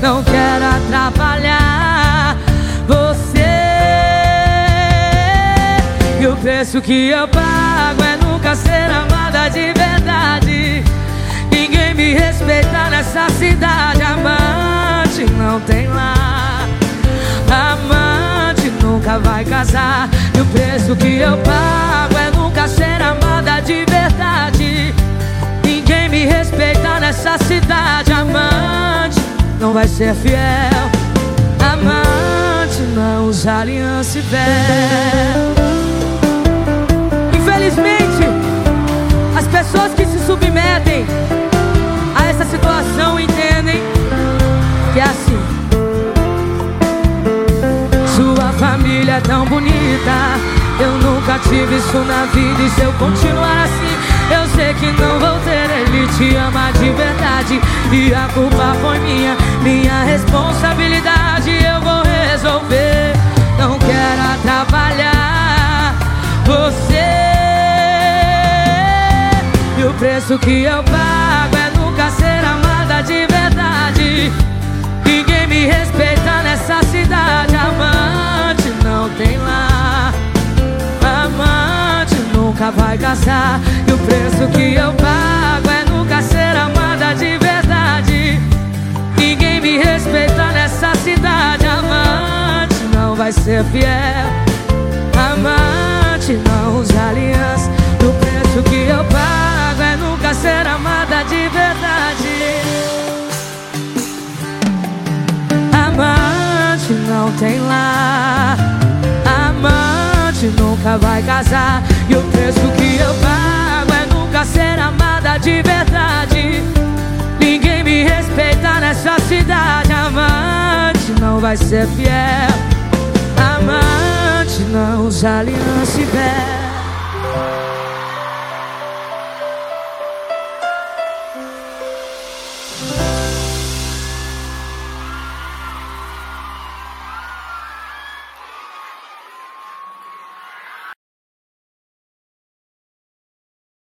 não quero atrapalhar você. E o preço que eu pago é nunca ser amada de verdade. Ninguém me respeita nessa cidade, amante não tem lá. Nunca vai casar. E o preço que eu pago é nunca ser amada de verdade. Ninguém me respeita nessa cidade. Amante não vai ser fiel. Amante não usa aliança e véu Infelizmente, as pessoas que se submetem a essa situação entendem que é assim. Família é tão bonita. Eu nunca tive isso na vida E se eu continuar assim Eu sei que não vou ter. Ele te ama E a culpa foi minha. Minha responsabilidade Eu vou resolver. Não quero atrapalhar Você. E o preço que eu pago É nunca ser amada de verdade. Ninguém me respeita nessa cidade. Nunca vai casar E o preço que eu pago é vai ser fiel. Amante não usa aliança. O preço que eu pago é nunca ser amada de verdade. Amante não tem lar. Amante nunca vai casar. E o preço que eu pago é nunca ser amada de verdade. Ninguém me respeita nessa cidade. Amante não vai ser fiel Usa aliança e véu